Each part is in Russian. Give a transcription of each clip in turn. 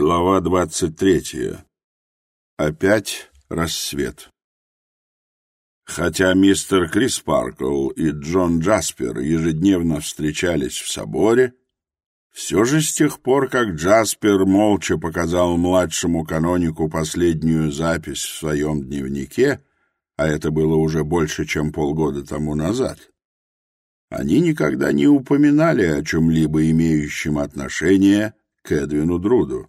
Глава двадцать третья. Опять рассвет. Хотя мистер Крис Паркл и Джон Джаспер ежедневно встречались в соборе, все же с тех пор, как Джаспер молча показал младшему канонику последнюю запись в своем дневнике, а это было уже больше, чем полгода тому назад, они никогда не упоминали о чем-либо имеющем отношение к Эдвину Друду.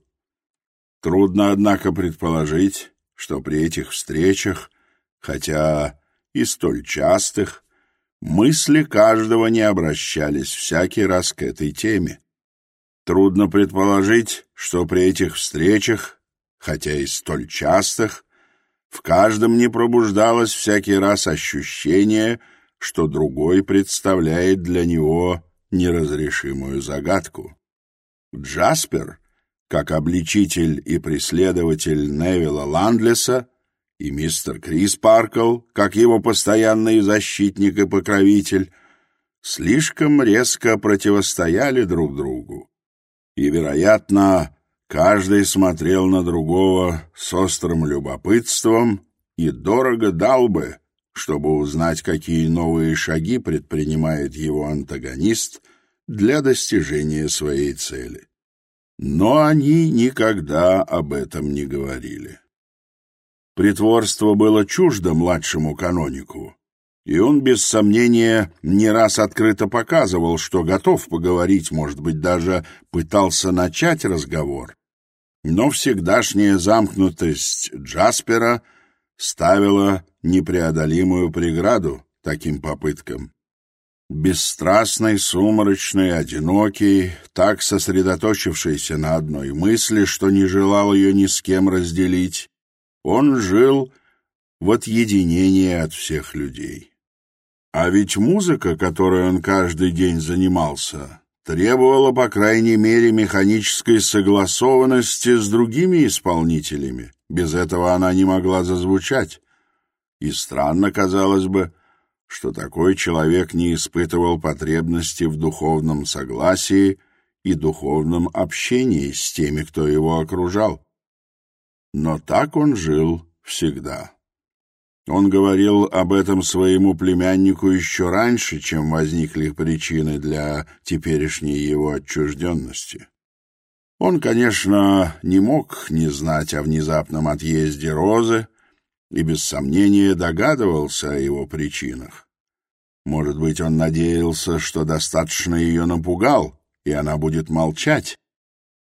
Трудно, однако, предположить, что при этих встречах, хотя и столь частых, мысли каждого не обращались всякий раз к этой теме. Трудно предположить, что при этих встречах, хотя и столь частых, в каждом не пробуждалось всякий раз ощущение, что другой представляет для него неразрешимую загадку. Джаспер — как обличитель и преследователь Невилла Ландлеса, и мистер Крис Паркл, как его постоянный защитник и покровитель, слишком резко противостояли друг другу. И, вероятно, каждый смотрел на другого с острым любопытством и дорого дал бы, чтобы узнать, какие новые шаги предпринимает его антагонист для достижения своей цели но они никогда об этом не говорили. Притворство было чуждо младшему канонику, и он, без сомнения, не раз открыто показывал, что готов поговорить, может быть, даже пытался начать разговор. Но всегдашняя замкнутость Джаспера ставила непреодолимую преграду таким попыткам бесстрастный, сумрачный, одинокий, так сосредоточившийся на одной мысли, что не желал ее ни с кем разделить, он жил в отъединении от всех людей. А ведь музыка, которой он каждый день занимался, требовала, по крайней мере, механической согласованности с другими исполнителями. Без этого она не могла зазвучать. И странно, казалось бы, что такой человек не испытывал потребности в духовном согласии и духовном общении с теми, кто его окружал. Но так он жил всегда. Он говорил об этом своему племяннику еще раньше, чем возникли причины для теперешней его отчужденности. Он, конечно, не мог не знать о внезапном отъезде Розы, и без сомнения догадывался о его причинах. Может быть, он надеялся, что достаточно ее напугал, и она будет молчать,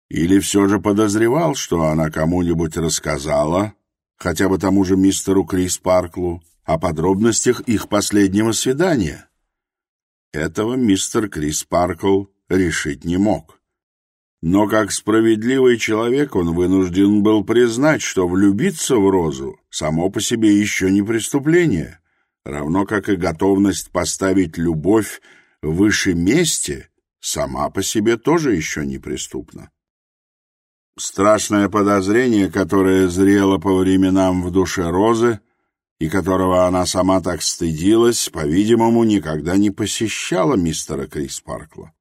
или все же подозревал, что она кому-нибудь рассказала, хотя бы тому же мистеру Крис Парклу, о подробностях их последнего свидания. Этого мистер Крис Паркл решить не мог. Но как справедливый человек он вынужден был признать, что влюбиться в Розу само по себе еще не преступление, равно как и готовность поставить любовь выше мести сама по себе тоже еще не преступна. Страшное подозрение, которое зрело по временам в душе Розы и которого она сама так стыдилась, по-видимому, никогда не посещало мистера Криспаркла.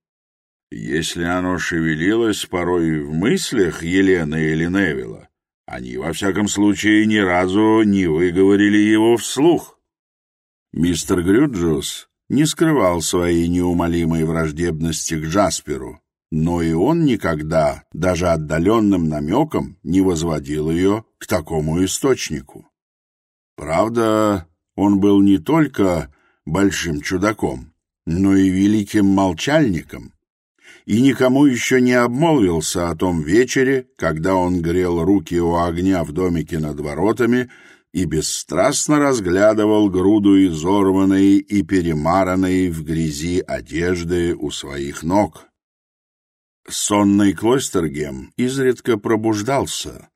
Если оно шевелилось порой в мыслях Елены или Невилла, они, во всяком случае, ни разу не выговорили его вслух. Мистер Грюджус не скрывал своей неумолимой враждебности к Джасперу, но и он никогда, даже отдаленным намеком, не возводил ее к такому источнику. Правда, он был не только большим чудаком, но и великим молчальником, и никому еще не обмолвился о том вечере, когда он грел руки у огня в домике над воротами и бесстрастно разглядывал груду изорванной и перемаранной в грязи одежды у своих ног. Сонный Клостергем изредка пробуждался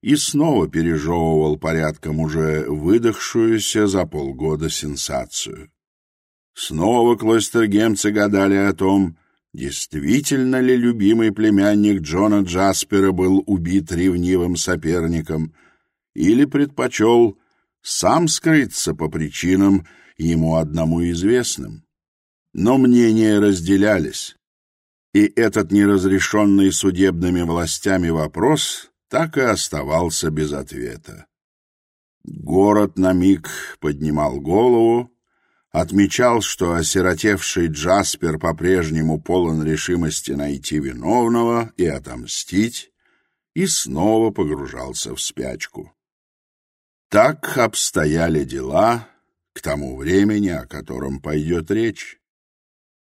и снова пережевывал порядком уже выдохшуюся за полгода сенсацию. Снова Клойстергемцы гадали о том, Действительно ли любимый племянник Джона Джаспера был убит ревнивым соперником или предпочел сам скрыться по причинам, ему одному известным? Но мнения разделялись, и этот неразрешенный судебными властями вопрос так и оставался без ответа. Город на миг поднимал голову, отмечал, что осиротевший Джаспер по-прежнему полон решимости найти виновного и отомстить, и снова погружался в спячку. Так обстояли дела к тому времени, о котором пойдет речь.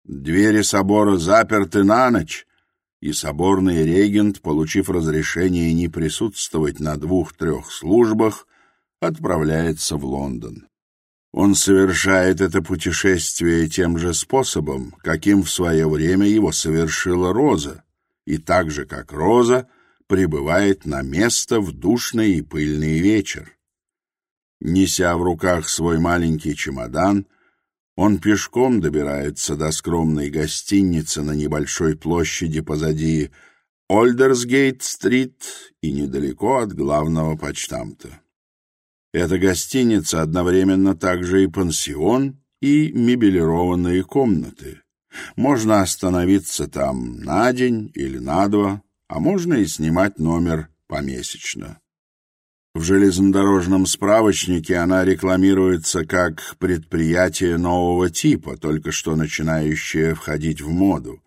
Двери собора заперты на ночь, и соборный регент, получив разрешение не присутствовать на двух-трех службах, отправляется в Лондон. Он совершает это путешествие тем же способом, каким в свое время его совершила Роза, и так же, как Роза, прибывает на место в душный и пыльный вечер. Неся в руках свой маленький чемодан, он пешком добирается до скромной гостиницы на небольшой площади позади Ольдерсгейт-стрит и недалеко от главного почтамта. Эта гостиница одновременно также и пансион, и мебелированные комнаты. Можно остановиться там на день или на два, а можно и снимать номер помесячно. В железнодорожном справочнике она рекламируется как предприятие нового типа, только что начинающее входить в моду.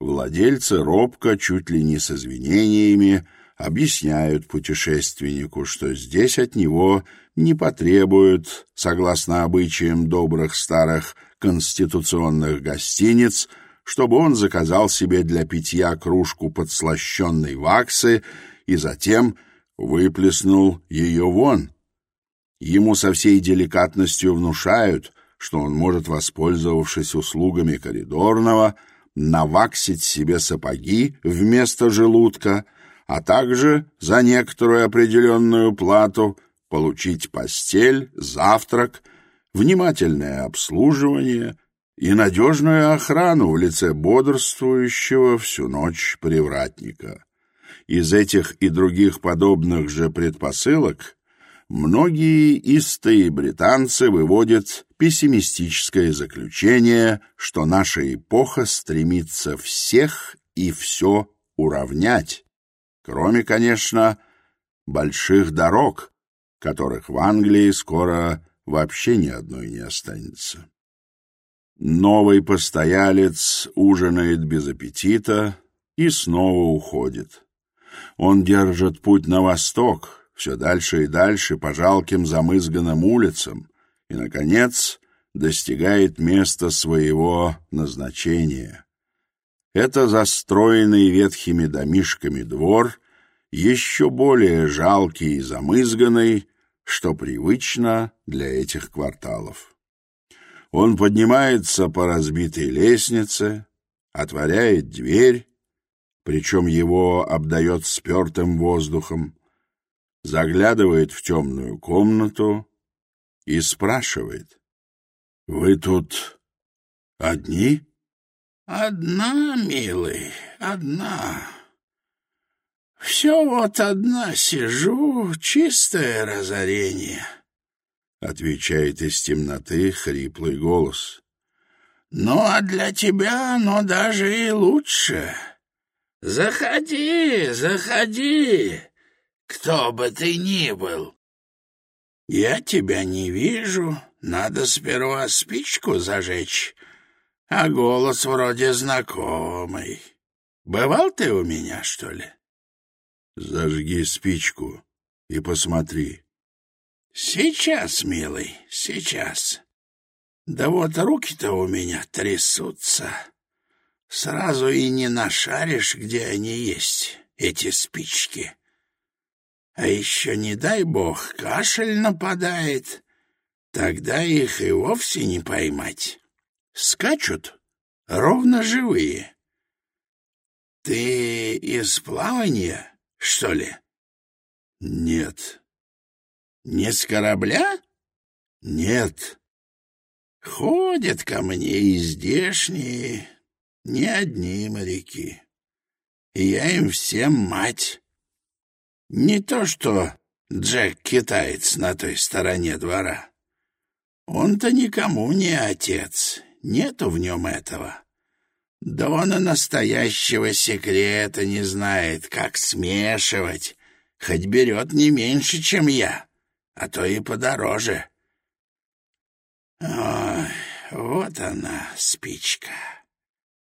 Владельцы робко, чуть ли не с извинениями, объясняют путешественнику, что здесь от него не потребуют, согласно обычаям добрых старых конституционных гостиниц, чтобы он заказал себе для питья кружку подслащенной ваксы и затем выплеснул ее вон. Ему со всей деликатностью внушают, что он может, воспользовавшись услугами коридорного, наваксить себе сапоги вместо желудка — а также за некоторую определенную плату получить постель, завтрак, внимательное обслуживание и надежную охрану в лице бодрствующего всю ночь привратника. Из этих и других подобных же предпосылок многие истые британцы выводят пессимистическое заключение, что наша эпоха стремится всех и все уравнять, кроме, конечно, больших дорог, которых в Англии скоро вообще ни одной не останется. Новый постоялец ужинает без аппетита и снова уходит. Он держит путь на восток, все дальше и дальше по жалким замызганным улицам, и, наконец, достигает места своего назначения — это застроенный ветхими домишками двор, еще более жалкий и замызганный, что привычно для этих кварталов. Он поднимается по разбитой лестнице, отворяет дверь, причем его обдает спертым воздухом, заглядывает в темную комнату и спрашивает. «Вы тут одни?» Одна, милый, одна. Все вот одна сижу, чистое разорение, — отвечает из темноты хриплый голос. — Ну, а для тебя оно даже и лучше. — Заходи, заходи, кто бы ты ни был. Я тебя не вижу, надо сперва спичку зажечь, а голос вроде знакомый. Бывал ты у меня, что ли? Зажги спичку и посмотри. Сейчас, милый, сейчас. Да вот руки-то у меня трясутся. Сразу и не нашаришь, где они есть, эти спички. А еще, не дай бог, кашель нападает, тогда их и вовсе не поймать скачут, ровно живые. Ты из плавания, что ли? Нет. Не с корабля? Нет. Ходят ко мне и здешние, не одни моряки. И я им всем мать. Не то что Джек-китаец на той стороне двора. Он-то никому не отец, Нету в нем этого. Да он и настоящего секрета не знает, как смешивать. Хоть берет не меньше, чем я, а то и подороже. Ой, вот она, спичка.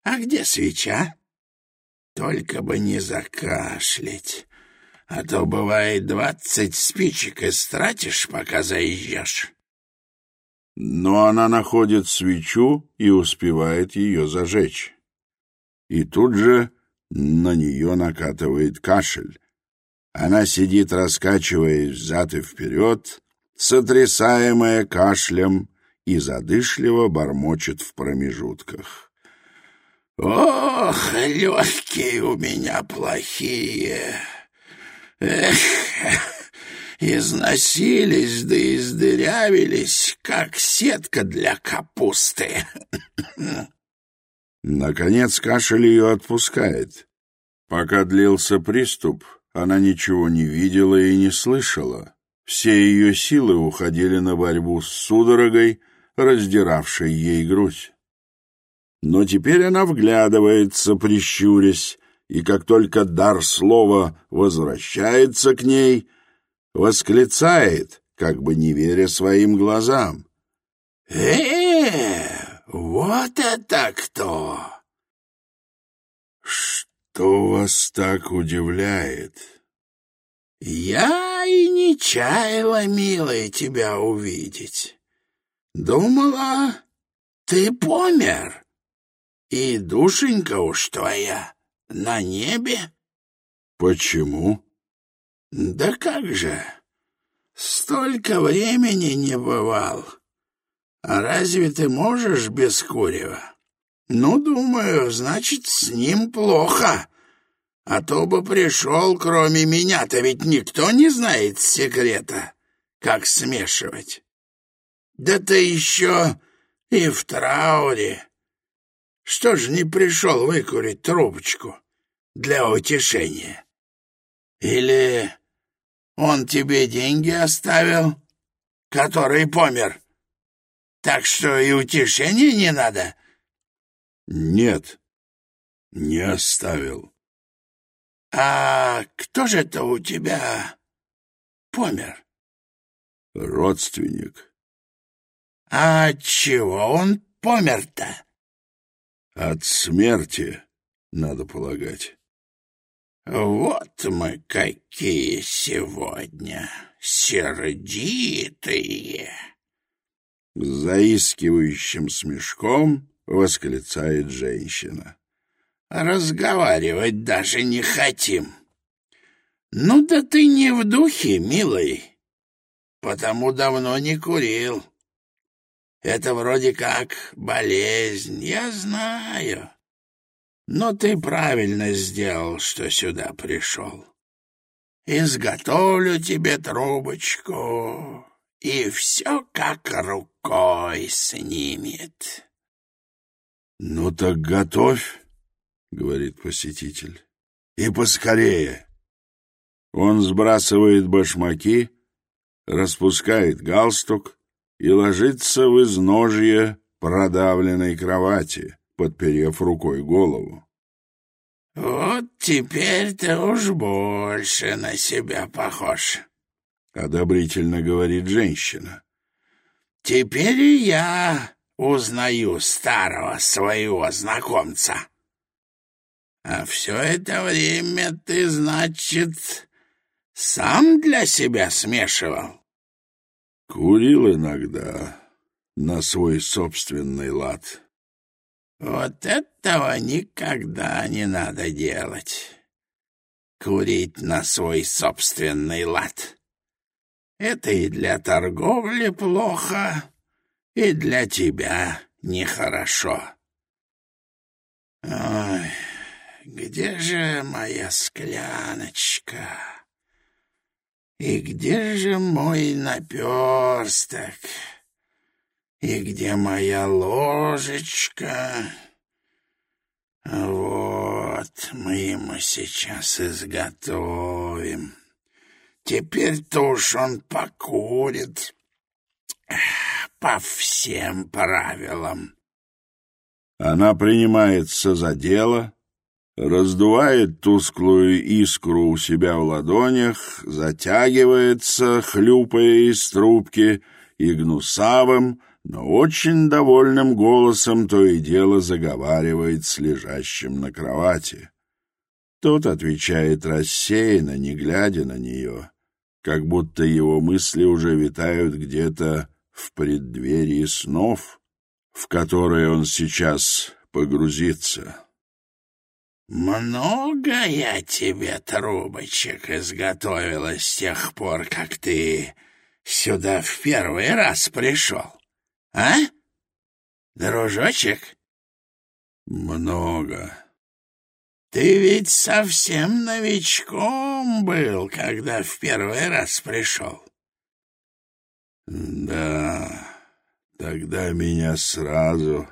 А где свеча? Только бы не закашлять, а то бывает двадцать спичек и стратишь, пока заезжешь но она находит свечу и успевает ее зажечь. И тут же на нее накатывает кашель. Она сидит, раскачиваясь взад и вперед, сотрясаемая кашлем, и задышливо бормочет в промежутках. «Ох, легкие у меня плохие! Эх!» износились да издырявились, как сетка для капусты. Наконец кашель ее отпускает. Пока длился приступ, она ничего не видела и не слышала. Все ее силы уходили на борьбу с судорогой, раздиравшей ей грудь. Но теперь она вглядывается, прищурясь, и как только дар слова возвращается к ней — восклицает, как бы не веря своим глазам. «Э, вот это кто!» «Что вас так удивляет?» «Я и не чаяла, милая, тебя увидеть. Думала, ты помер, и душенька уж твоя на небе». «Почему?» Да как же! Столько времени не бывал. А разве ты можешь без Курева? Ну, думаю, значит, с ним плохо. А то бы пришел, кроме меня-то, ведь никто не знает секрета, как смешивать. Да ты еще и в трауре. Что ж не пришел выкурить трубочку для утешения? Или... Он тебе деньги оставил, который помер. Так что и утешения не надо? Нет, не оставил. А кто же это у тебя помер? Родственник. А чего он помер-то? От смерти, надо полагать. Вот мы какие сегодня сердитые! Заискивающим смешком восклицает женщина. Разговаривать даже не хотим. Ну да ты не в духе, милый, потому давно не курил. Это вроде как болезнь, я знаю. Но ты правильно сделал, что сюда пришел. Изготовлю тебе трубочку, и все как рукой снимет. — Ну так готовь, — говорит посетитель, — и поскорее. Он сбрасывает башмаки, распускает галстук и ложится в изножье продавленной кровати подперев рукой голову. — Вот теперь ты уж больше на себя похож, — одобрительно говорит женщина. — Теперь и я узнаю старого своего знакомца. А все это время ты, значит, сам для себя смешивал? Курил иногда на свой собственный лад. Вот этого никогда не надо делать. Курить на свой собственный лад. Это и для торговли плохо, и для тебя нехорошо. Ой, где же моя скляночка? И где же мой наперсток?» И где моя ложечка? Вот, мы ему сейчас изготовим. Теперь-то уж он покурит по всем правилам. Она принимается за дело, раздувает тусклую искру у себя в ладонях, затягивается, хлюпая из трубки, и гнусавым, но очень довольным голосом то и дело заговаривает с лежащим на кровати. Тот отвечает рассеянно, не глядя на нее, как будто его мысли уже витают где-то в преддверии снов, в которые он сейчас погрузится. «Много я тебе трубочек изготовила с тех пор, как ты сюда в первый раз пришел?» А? Дружочек? Много. Ты ведь совсем новичком был, когда в первый раз пришел. Да, тогда меня сразу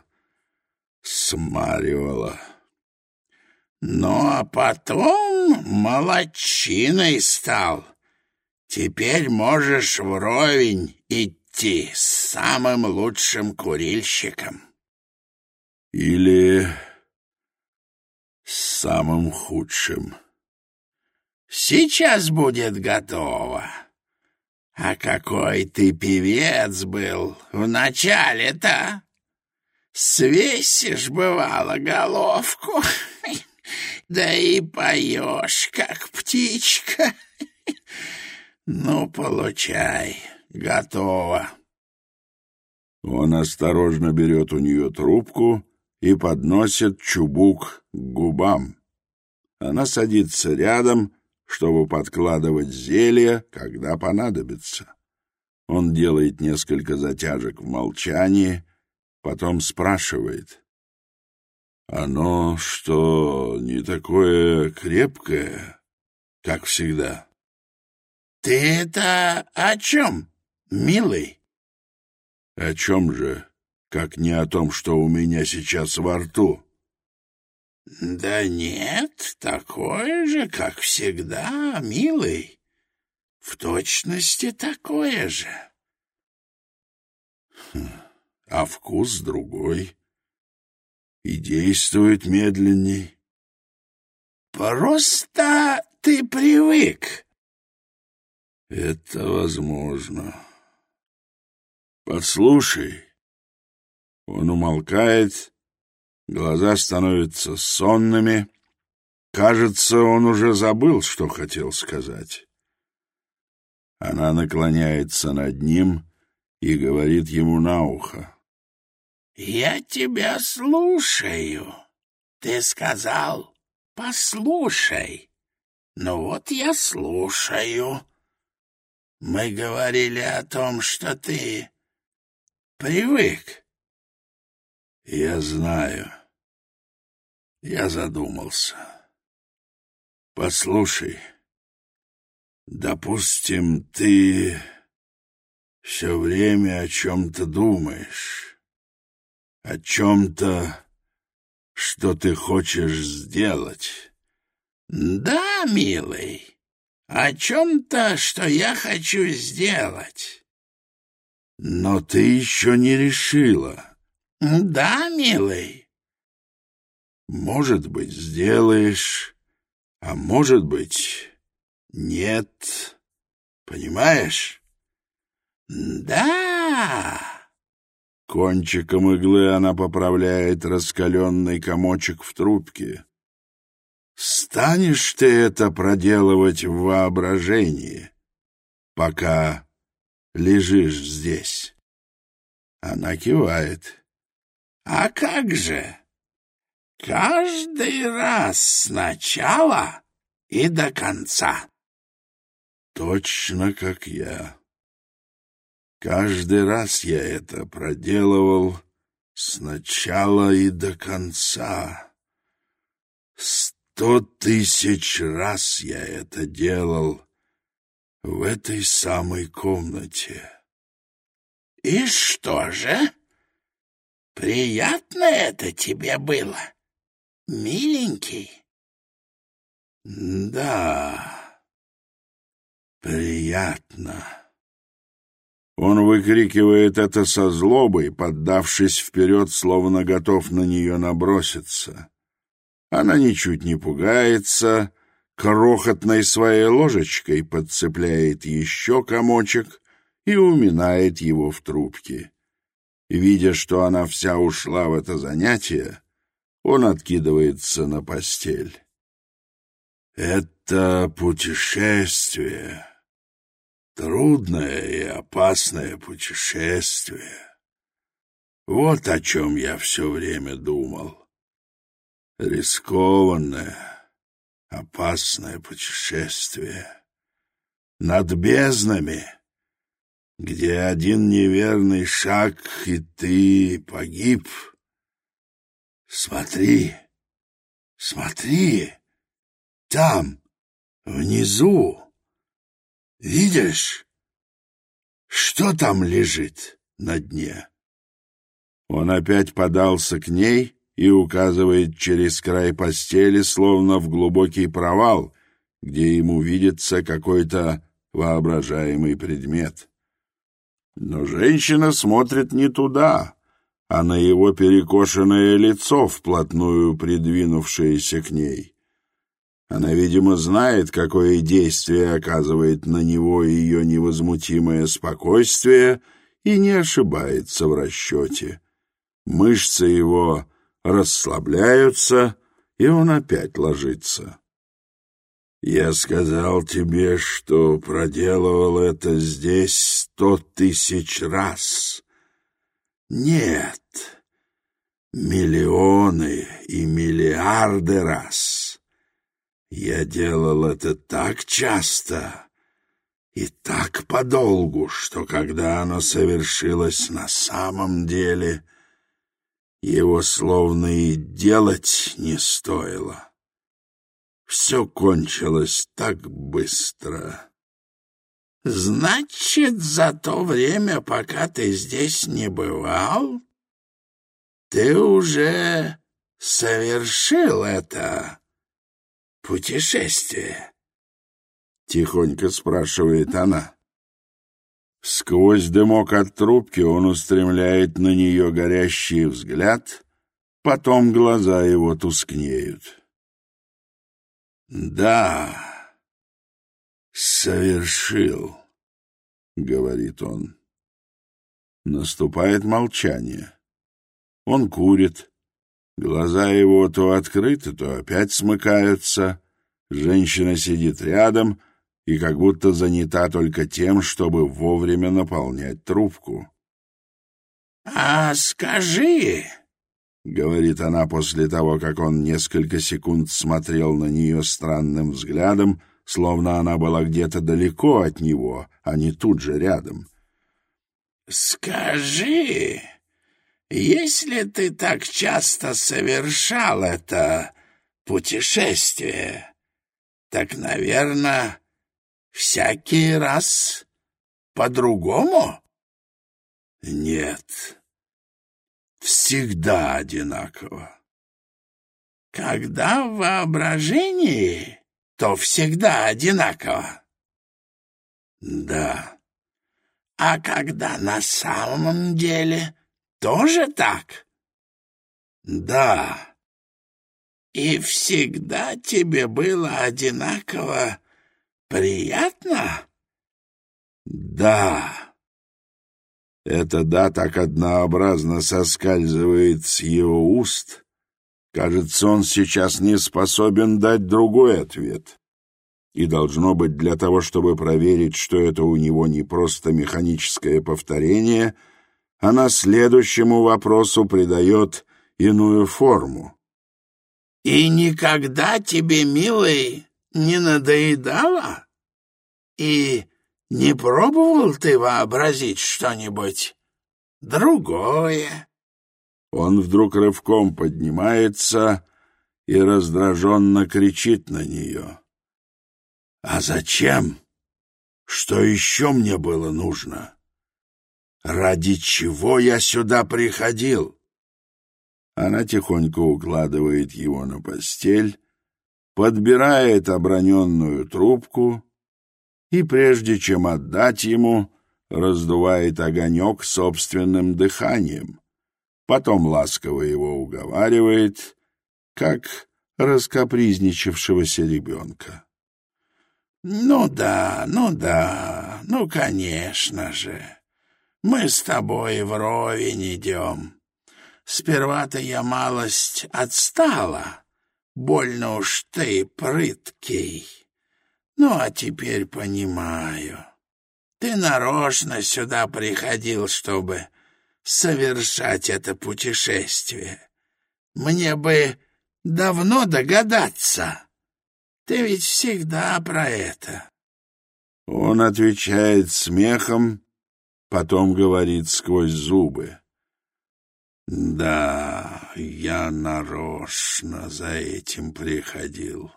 смаривало. Ну, а потом молодчиной стал. Теперь можешь вровень идти идти самым лучшим курильщиком. Или самым худшим. Сейчас будет готово. А какой ты певец был в начале-то? Свесишь, бывало, головку, да и поешь, как птичка. Ну, получай готово. Он осторожно берет у нее трубку и подносит чубук к губам. Она садится рядом, чтобы подкладывать зелье, когда понадобится. Он делает несколько затяжек в молчании, потом спрашивает. «Оно что, не такое крепкое, как всегда?» «Ты это о чем?» милый?» «О чем же?» как не о том, что у меня сейчас во рту. — Да нет, такое же, как всегда, милый. В точности такое же. Хм, а вкус другой. И действует медленней. Просто ты привык. привык. Я знаю. Я задумался. Послушай, допустим, ты все время о чем-то думаешь, о чем-то, что ты хочешь сделать. Да, милый, о чем-то, что я хочу сделать. Но ты еще не решила. — Да, милый? — Может быть, сделаешь, а может быть, нет. Понимаешь? — Да. Кончиком иглы она поправляет раскаленный комочек в трубке. Станешь ты это проделывать в воображении, пока лежишь здесь. Она кивает. А как же? Каждый раз сначала и до конца. Точно как я. Каждый раз я это проделывал сначала и до конца. Сто тысяч раз я это делал в этой самой комнате. — И что же? Приятно это тебе было, миленький? — Да, приятно. Он выкрикивает это со злобой, поддавшись вперед, словно готов на нее наброситься. Она ничуть не пугается, — крохотной своей ложечкой подцепляет еще комочек и уминает его в трубке. Видя, что она вся ушла в это занятие, он откидывается на постель. «Это путешествие. Трудное и опасное путешествие. Вот о чем я все время думал. Рискованное» опасное путешествие. Над безднами, где один неверный шаг, и ты погиб. Смотри, смотри, там, внизу, видишь, что там лежит на дне? Он опять подался к ней — и указывает через край постели, словно в глубокий провал, где ему видится какой-то воображаемый предмет. Но женщина смотрит не туда, а на его перекошенное лицо, вплотную придвинувшееся к ней. Она, видимо, знает, какое действие оказывает на него ее невозмутимое спокойствие и не ошибается в расчете. Мышцы его расслабляются, и он опять ложится. Я сказал тебе, что проделывал это здесь сто тысяч раз. Нет, миллионы и миллиарды раз. Я делал это так часто и так подолгу, что когда оно совершилось на самом деле — его словно и делать не стоило. Все кончилось так быстро. «Значит, за то время, пока ты здесь не бывал, ты уже совершил это путешествие?» — тихонько спрашивает она. Сквозь дымок от трубки он устремляет на нее горящий взгляд, потом глаза его тускнеют. «Да, совершил», — говорит он. Наступает молчание. Он курит. Глаза его то открыты, то опять смыкаются. Женщина сидит рядом, и как будто занята только тем, чтобы вовремя наполнять трубку. «А скажи», — говорит она после того, как он несколько секунд смотрел на нее странным взглядом, словно она была где-то далеко от него, а не тут же рядом. «Скажи, если ты так часто совершал это путешествие, так, наверное, всякий раз по-другому? Нет, всегда одинаково. Когда в воображении, то всегда одинаково. Да. А когда на самом деле, тоже так? Да. И всегда тебе было одинаково Приятно? Да. Это да так однообразно соскальзывает с его уст. Кажется, он сейчас не способен дать другой ответ. И должно быть для того, чтобы проверить, что это у него не просто механическое повторение, она следующему вопросу придает иную форму. «И никогда тебе, милый, не надоедало? И не пробовал ты вообразить что-нибудь другое?» Он вдруг рывком поднимается и раздраженно кричит на нее. «А зачем? Что еще мне было нужно? Ради чего я сюда приходил?» Она тихонько укладывает его на постель, подбирает оброненную трубку и, прежде чем отдать ему, раздувает огонек собственным дыханием, потом ласково его уговаривает, как раскопризничавшегося ребенка. «Ну да, ну да, ну, конечно же. Мы с тобой вровень идем. Сперва-то я малость отстала, больно уж ты прыткий. Ну, а теперь понимаю. Ты нарочно сюда приходил, чтобы совершать это путешествие. Мне бы давно догадаться. Ты ведь всегда про это. Он отвечает смехом, потом говорит сквозь зубы. Да я нарочно за этим приходил.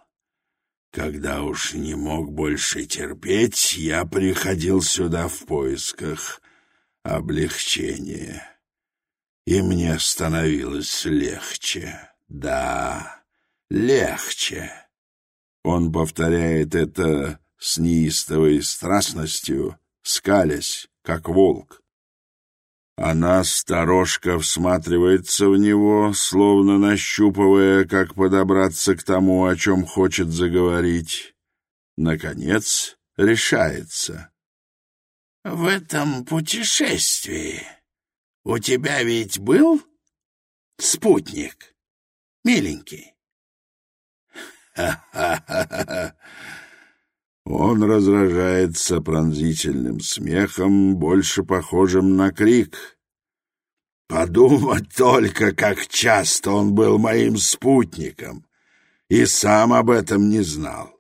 Когда уж не мог больше терпеть, я приходил сюда в поисках облегчения. И мне становилось легче. Да, легче. Он повторяет это с неистовой страстностью, скалясь, как волк. Она а сторожка всматривается в него, словно нащупывая, как подобраться к тому, о чем хочет заговорить. Наконец решается. — В этом путешествии у тебя ведь был спутник, миленький? — Ха-ха-ха-ха! Он раздражается пронзительным смехом, больше похожим на крик. Подумать только, как часто он был моим спутником, и сам об этом не знал.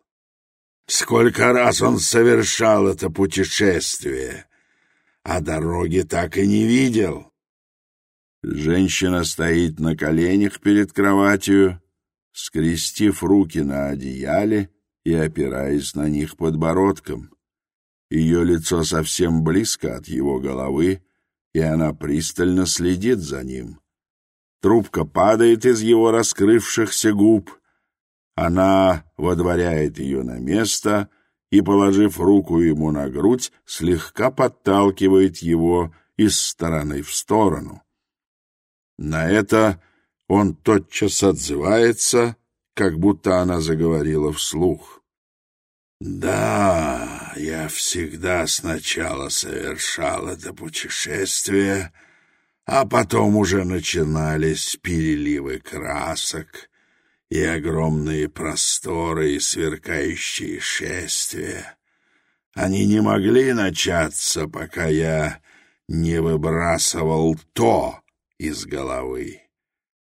Сколько раз он совершал это путешествие, а дороги так и не видел. Женщина стоит на коленях перед кроватью, скрестив руки на одеяле, и опираясь на них подбородком. Ее лицо совсем близко от его головы, и она пристально следит за ним. Трубка падает из его раскрывшихся губ. Она водворяет ее на место и, положив руку ему на грудь, слегка подталкивает его из стороны в сторону. На это он тотчас отзывается, как будто она заговорила вслух. Да, я всегда сначала совершал это путешествие, а потом уже начинались переливы красок и огромные просторы и сверкающие шествия. Они не могли начаться, пока я не выбрасывал то из головы.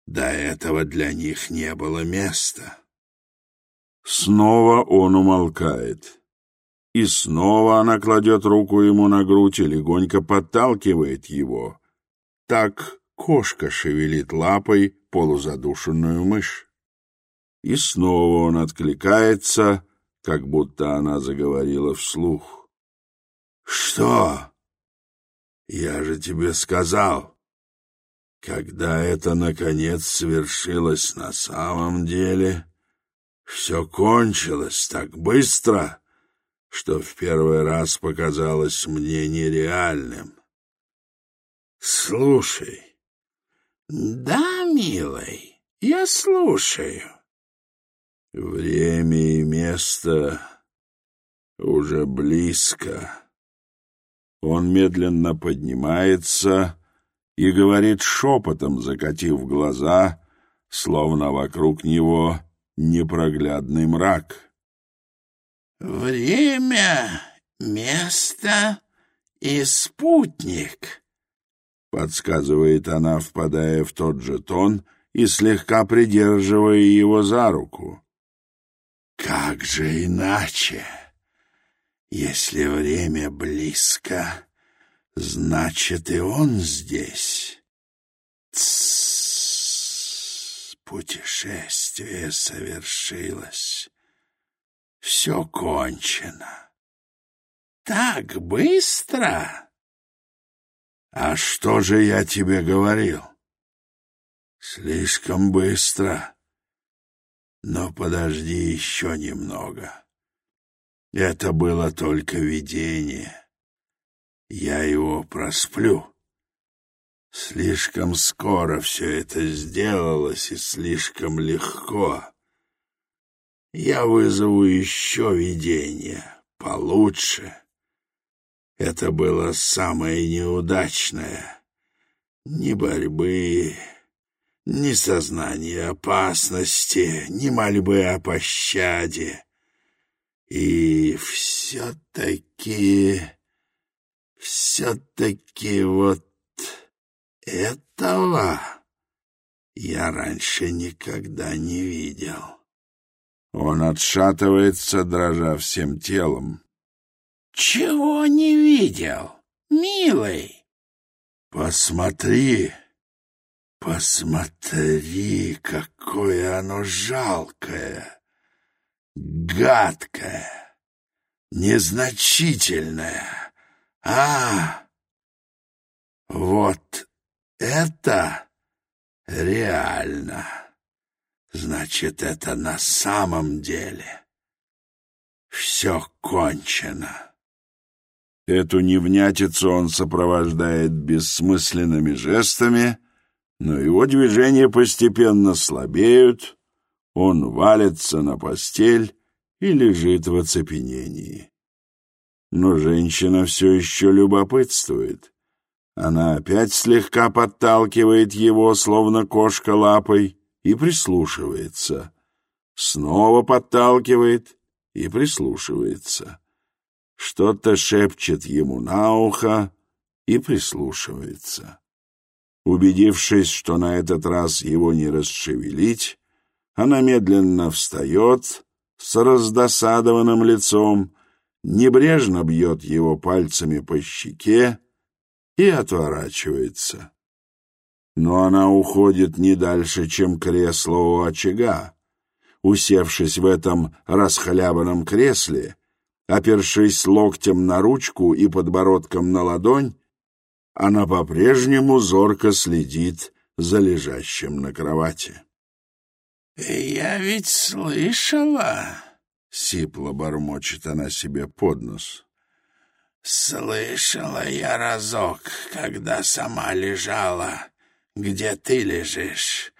До этого для них не было места. Снова он умолкает. И снова она кладет руку ему на грудь и легонько подталкивает его. Так кошка шевелит лапой полузадушенную мышь. И снова он откликается, как будто она заговорила вслух. «Что? Я же тебе сказал, когда это, наконец, свершилось на самом деле...» Все кончилось так быстро, что в первый раз показалось мне нереальным. Слушай. Да, милый, я слушаю. Время и место уже близко. Он медленно поднимается и говорит шепотом, закатив глаза, словно вокруг него непроглядный мрак. «Время, место и спутник», — подсказывает она, впадая в тот же тон и слегка придерживая его за руку. «Как же иначе? Если время близко, значит и он здесь». Тссс. Путешествие совершилось. Все кончено. Так быстро? А что же я тебе говорил? Слишком быстро. Но подожди еще немного. Это было только видение. я его просплю. Слишком скоро все это сделалось и слишком легко. Я вызову еще видение, получше. Это было самое неудачное. Ни борьбы, ни сознания опасности, ни мольбы о пощаде. И все-таки... Все-таки вот этого я раньше никогда не видел. Он отшатывается, дрожа всем телом. «Чего не видел, милый?» «Посмотри, посмотри, какое оно жалкое, гадкое, незначительное, а...» Вот «Это реально. Значит, это на самом деле. Все кончено». Эту невнятицу он сопровождает бессмысленными жестами, но его движения постепенно слабеют, он валится на постель и лежит в оцепенении. Но женщина все еще любопытствует — она опять слегка подталкивает его, словно кошка лапой, и прислушивается. Снова подталкивает и прислушивается. Что-то шепчет ему на ухо и прислушивается. Убедившись, что на этот раз его не расшевелить, она медленно встает с раздосадованным лицом, небрежно бьет его пальцами по щеке, и отворачивается. Но она уходит не дальше, чем кресло у очага. Усевшись в этом расхлябанном кресле, опершись локтем на ручку и подбородком на ладонь, она по-прежнему зорко следит за лежащим на кровати. «Я ведь слышала...» — сипло бормочет она себе под нос. «Слышала я разок, когда сама лежала, где ты лежишь,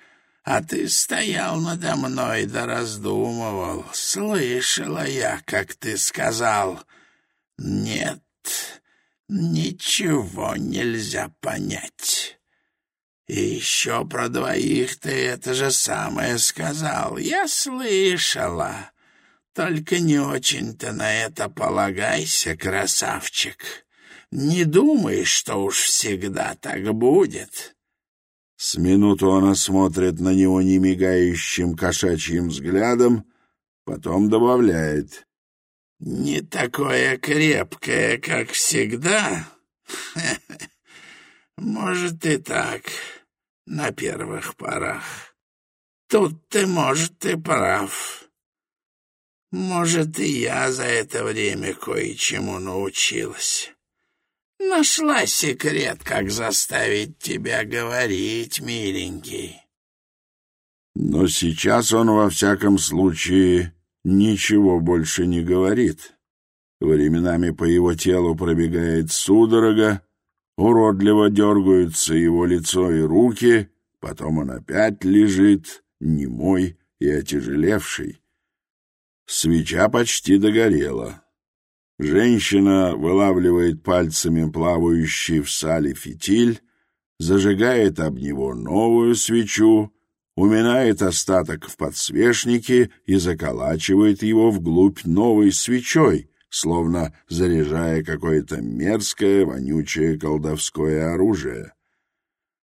а ты стоял надо мной да раздумывал. Слышала я, как ты сказал. Нет, ничего нельзя понять». И еще про двоих ты это же самое сказал. Я слышала. Только не очень-то на это полагайся, красавчик. Не думай, что уж всегда так будет. С минуту она смотрит на него немигающим кошачьим взглядом, потом добавляет. «Не такое крепкое, как всегда. Может и так, на первых порах. Тут ты, может, и прав». Может, и я за это время кое-чему научилась. Нашла секрет, как заставить тебя говорить, миленький. Но сейчас он во всяком случае ничего больше не говорит. Временами по его телу пробегает судорога, уродливо дергаются его лицо и руки, потом он опять лежит, немой и отяжелевший. Свеча почти догорела. Женщина вылавливает пальцами плавающий в сале фитиль, зажигает об него новую свечу, уминает остаток в подсвечнике и заколачивает его вглубь новой свечой, словно заряжая какое-то мерзкое, вонючее колдовское оружие.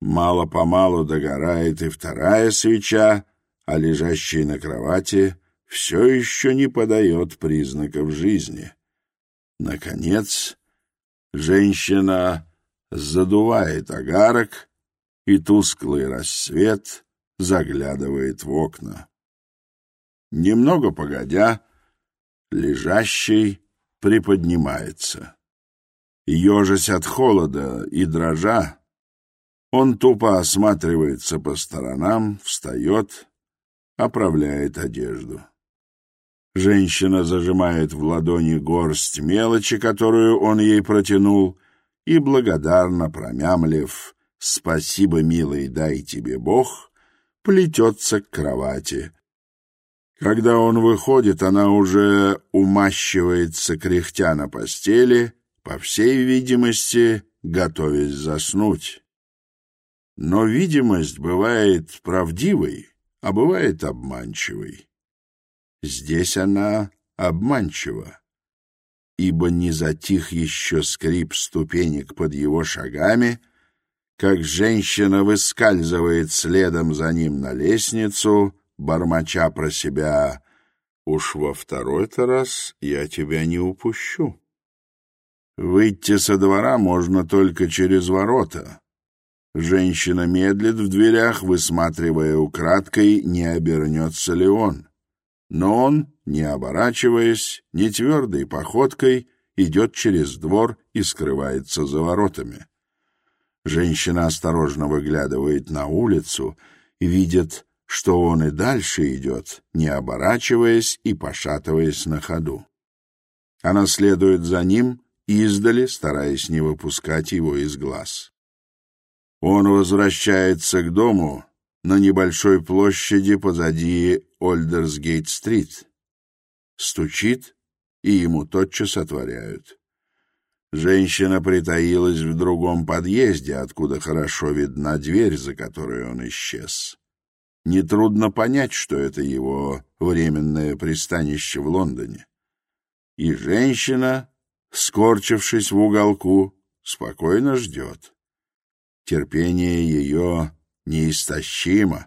Мало-помалу догорает и вторая свеча, а лежащий на кровати — все еще не подает признаков жизни. Наконец, женщина задувает агарок, и тусклый рассвет заглядывает в окна. Немного погодя, лежащий приподнимается. Ежась от холода и дрожа, он тупо осматривается по сторонам, встает, оправляет одежду. Женщина зажимает в ладони горсть мелочи, которую он ей протянул, и благодарно промямлив «Спасибо, милый, дай тебе Бог», плетется к кровати. Когда он выходит, она уже умащивается, кряхтя на постели, по всей видимости, готовясь заснуть. Но видимость бывает правдивой, а бывает обманчивой здесь она обманчива, ибо не затих еще скрип ступенек под его шагами, как женщина выскальзывает следом за ним на лестницу, бормоча про себя «Уж во второй-то раз я тебя не упущу». Выйти со двора можно только через ворота. Женщина медлит в дверях, высматривая украдкой, не обернется ли он. Но он, не оборачиваясь, не твердой походкой, идет через двор и скрывается за воротами. Женщина осторожно выглядывает на улицу и видит, что он и дальше идет, не оборачиваясь и пошатываясь на ходу. Она следует за ним, издали, стараясь не выпускать его из глаз. Он возвращается к дому на небольшой площади олдерсгейт стрит Стучит, и ему тотчас отворяют. Женщина притаилась в другом подъезде, откуда хорошо видна дверь, за которой он исчез. Нетрудно понять, что это его временное пристанище в Лондоне. И женщина, скорчившись в уголку, спокойно ждет. Терпение ее неистощимо.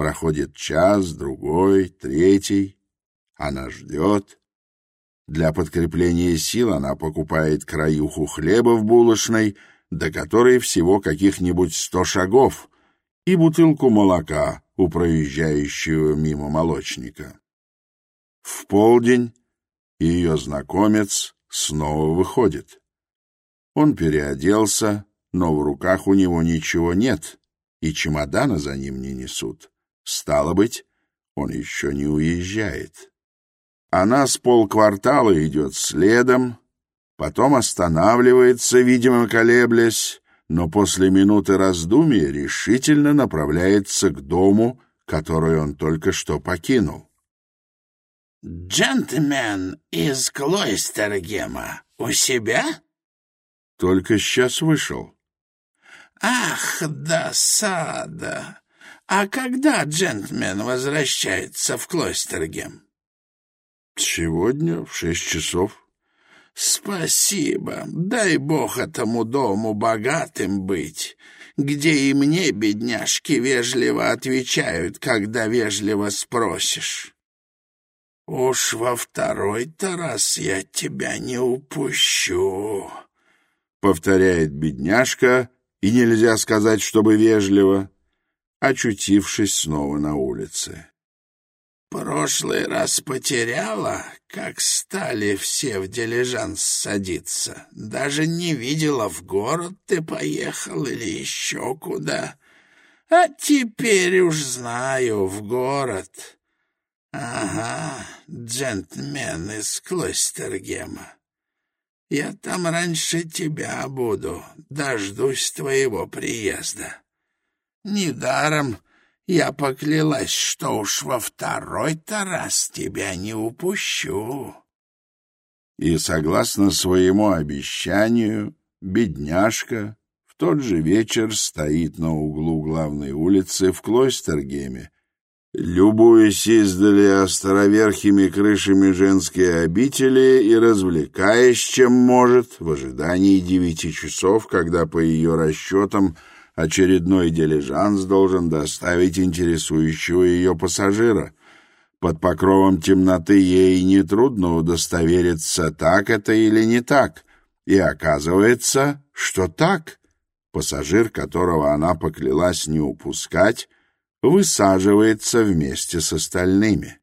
Проходит час, другой, третий. Она ждет. Для подкрепления сил она покупает краюху хлеба в булочной, до которой всего каких-нибудь сто шагов, и бутылку молока у проезжающего мимо молочника. В полдень ее знакомец снова выходит. Он переоделся, но в руках у него ничего нет, и чемодана за ним не несут. Стало быть, он еще не уезжает. Она с полквартала идет следом, потом останавливается, видимо, колеблясь, но после минуты раздумия решительно направляется к дому, который он только что покинул. «Джентльмен из Клойстергема у себя?» «Только сейчас вышел». «Ах, досада!» «А когда джентльмен возвращается в Клойстергем?» «Сегодня в шесть часов». «Спасибо. Дай бог этому дому богатым быть, где и мне, бедняжки, вежливо отвечают, когда вежливо спросишь. Уж во второй-то раз я тебя не упущу», — повторяет бедняжка, и нельзя сказать, чтобы вежливо очутившись снова на улице. «Прошлый раз потеряла, как стали все в дилижанс садиться. Даже не видела, в город ты поехал или еще куда. А теперь уж знаю, в город. Ага, джентльмен из Клостергема. Я там раньше тебя буду, дождусь твоего приезда». Недаром я поклялась, что уж во второй-то раз тебя не упущу. И, согласно своему обещанию, бедняжка в тот же вечер стоит на углу главной улицы в Клойстергеме, любуясь издали островерхими крышами женской обители и развлекаясь, чем может, в ожидании девяти часов, когда, по ее расчетам, — Очередной дилижанс должен доставить интересующего ее пассажира. Под покровом темноты ей нетрудно удостовериться, так это или не так. И оказывается, что так. Пассажир, которого она поклялась не упускать, высаживается вместе с остальными.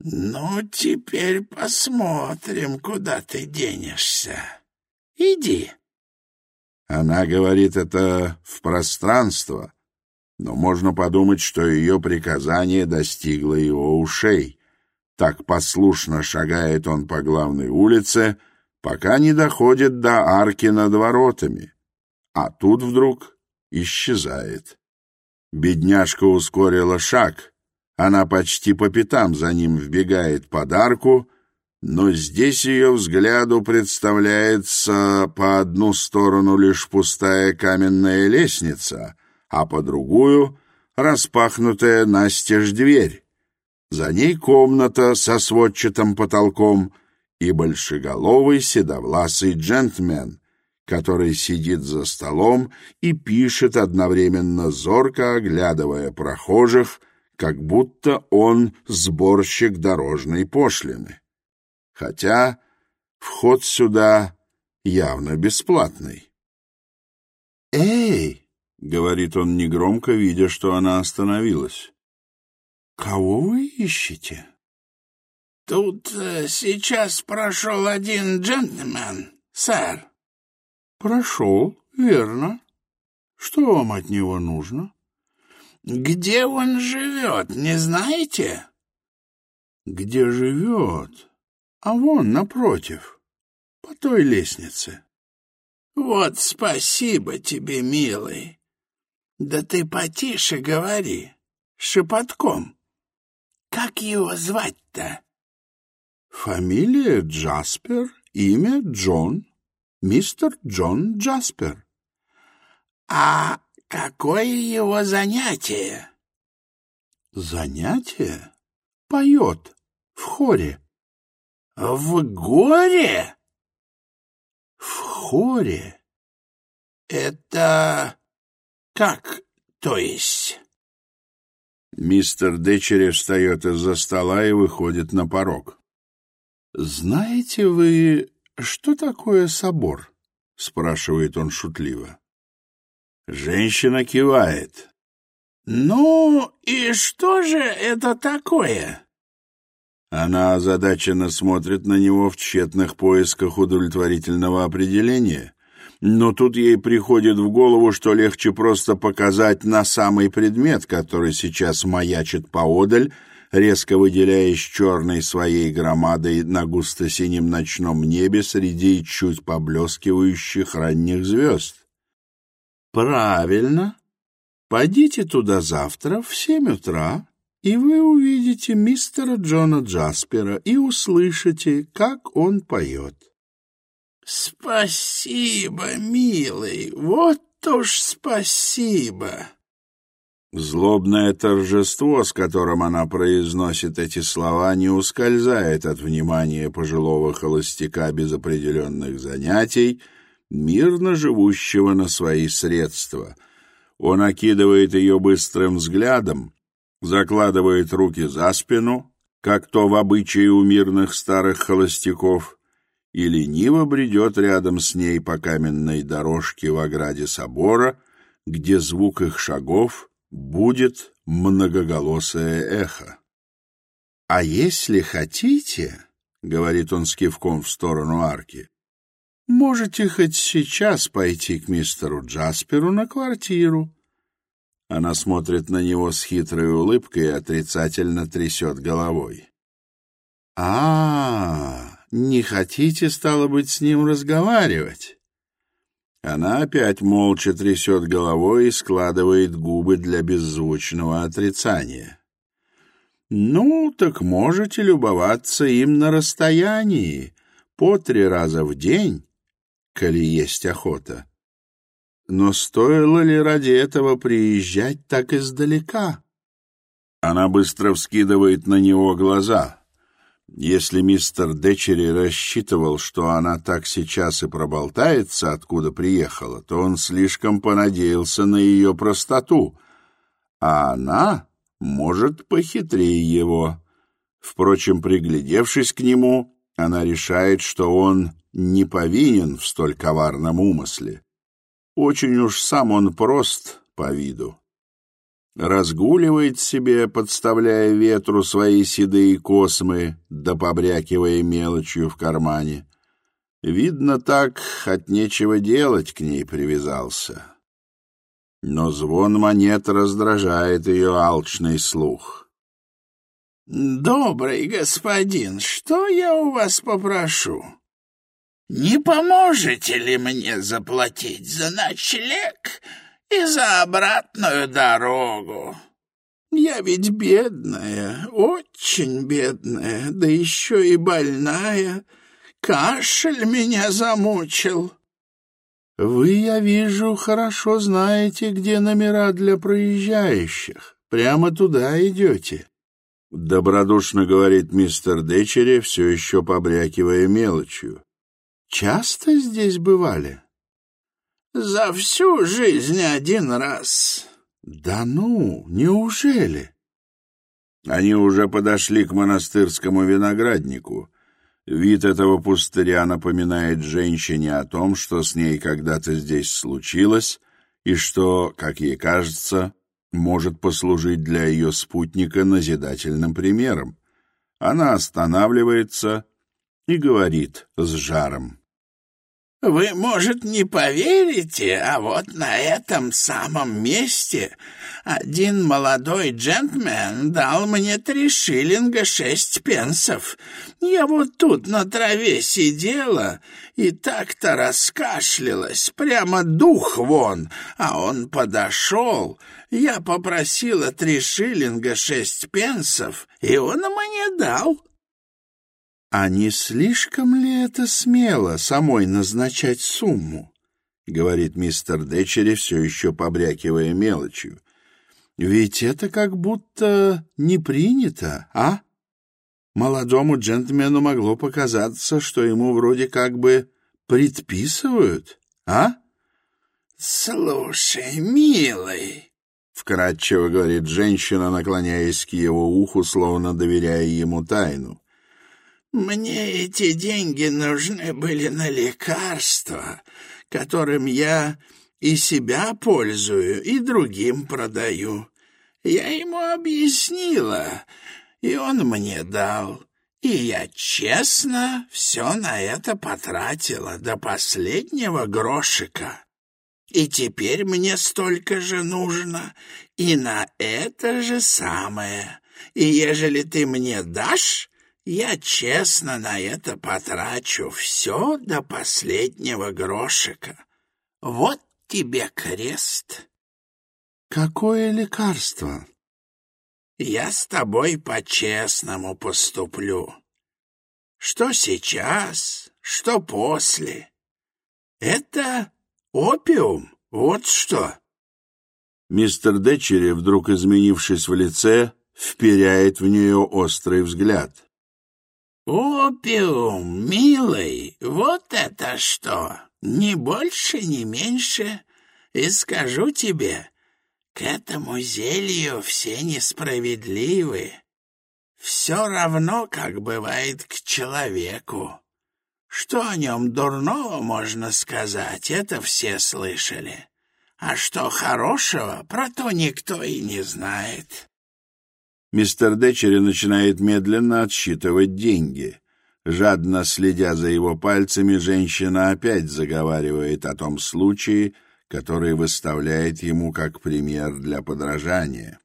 «Ну, теперь посмотрим, куда ты денешься. Иди», она говорит это в пространство, но можно подумать, что ее приказание достигло его ушей. Так послушно шагает он по главной улице, пока не доходит до арки над воротами. А тут вдруг исчезает. Бедняжка ускорила шаг. Она почти по пятам за ним вбегает под арку, но здесь ее взгляду представляется по одну сторону лишь пустая каменная лестница, а по другую — распахнутая настежь дверь. За ней комната со сводчатым потолком и большеголовый седовласый джентльмен, который сидит за столом и пишет одновременно зорко, оглядывая прохожих, как будто он сборщик дорожной пошлины. Хотя вход сюда явно бесплатный. Эй, говорит он негромко, видя, что она остановилась. Кого вы ищете? Тут э, сейчас прошел один джентльмен, сэр. Прошел, верно. Что вам от него нужно? Где он живет, не знаете? Где живет? А вон, напротив, по той лестнице». «Вот спасибо тебе, милый. Да ты потише говори, шепотком. Как его звать-то?» «Фамилия Джаспер, имя Джон, мистер Джон Джаспер». «А какое его занятие?» «Занятие? Поет в хоре». А в горе? В хоре? Это как, то есть? Мистер Дечери встает из-за стола и выходит на порог. «Знаете вы, что такое собор?» — спрашивает он шутливо. Женщина кивает. «Ну и что же это такое?» Она озадаченно смотрит на него в тщетных поисках удовлетворительного определения, но тут ей приходит в голову, что легче просто показать на самый предмет, который сейчас маячит поодаль, резко выделяясь черной своей громадой на густо-синем ночном небе среди чуть поблескивающих ранних звезд. «Правильно. Пойдите туда завтра в семь утра и вы увидите мистера Джона Джаспера и услышите, как он поет. «Спасибо, милый, вот уж спасибо!» Злобное торжество, с которым она произносит эти слова, не ускользает от внимания пожилого холостяка без определенных занятий, мирно живущего на свои средства. Он окидывает ее быстрым взглядом, закладывает руки за спину, как то в обычае у мирных старых холостяков, и лениво бредет рядом с ней по каменной дорожке в ограде собора, где звук их шагов будет многоголосое эхо. «А если хотите, — говорит он с кивком в сторону арки, — можете хоть сейчас пойти к мистеру Джасперу на квартиру. Она смотрит на него с хитрой улыбкой и отрицательно трясет головой. а не хотите, стало быть, с ним разговаривать?» Она опять молча трясет головой и складывает губы для беззвучного отрицания. «Ну, так можете любоваться им на расстоянии, по три раза в день, коли есть охота». Но стоило ли ради этого приезжать так издалека? Она быстро вскидывает на него глаза. Если мистер Дечери рассчитывал, что она так сейчас и проболтается, откуда приехала, то он слишком понадеялся на ее простоту. А она может похитрее его. Впрочем, приглядевшись к нему, она решает, что он не повинен в столь коварном умысле. Очень уж сам он прост по виду. Разгуливает себе, подставляя ветру свои седые космы, да побрякивая мелочью в кармане. Видно так, от нечего делать к ней привязался. Но звон монет раздражает ее алчный слух. «Добрый господин, что я у вас попрошу?» Не поможете ли мне заплатить за ночлег и за обратную дорогу? Я ведь бедная, очень бедная, да еще и больная. Кашель меня замучил. Вы, я вижу, хорошо знаете, где номера для проезжающих. Прямо туда идете. Добродушно говорит мистер Дечери, все еще побрякивая мелочью часто здесь бывали?» «За всю жизнь один раз». «Да ну, неужели?» Они уже подошли к монастырскому винограднику. Вид этого пустыря напоминает женщине о том, что с ней когда-то здесь случилось, и что, как ей кажется, может послужить для ее спутника назидательным примером. Она останавливается и говорит с жаром. Вы, может, не поверите, а вот на этом самом месте один молодой джентльмен дал мне три шиллинга шесть пенсов. Я вот тут на траве сидела и так-то раскашлялась, прямо дух вон, а он подошел. Я попросила три шиллинга шесть пенсов, и он мне дал». «А не слишком ли это смело самой назначать сумму?» — говорит мистер Дечери, все еще побрякивая мелочью. «Ведь это как будто не принято, а? Молодому джентльмену могло показаться, что ему вроде как бы предписывают, а?» «Слушай, милый», — вкратчиво говорит Мне эти деньги нужны были на лекарства, которым я и себя пользую, и другим продаю. Я ему объяснила, и он мне дал. И я честно все на это потратила до последнего грошика. И теперь мне столько же нужно, и на это же самое. И ежели ты мне дашь, я честно на это потрачу все до последнего грошика. Вот тебе крест. Какое лекарство? Я с тобой по-честному поступлю. Что сейчас, что после. Это опиум, вот что. Мистер Дечери, вдруг изменившись в лице, вперяет в нее острый взгляд. «Опиум, милый, вот это что! Ни больше, ни меньше. И скажу тебе, к этому зелью все несправедливы. Все равно, как бывает к человеку. Что о нем дурного можно сказать, это все слышали. А что хорошего, про то никто и не знает». Мистер دچری начинает медленно отсчитывать деньги. Жадно следя за его пальцами, женщина опять заговаривает о том случае, который выставляет ему как пример для подражания.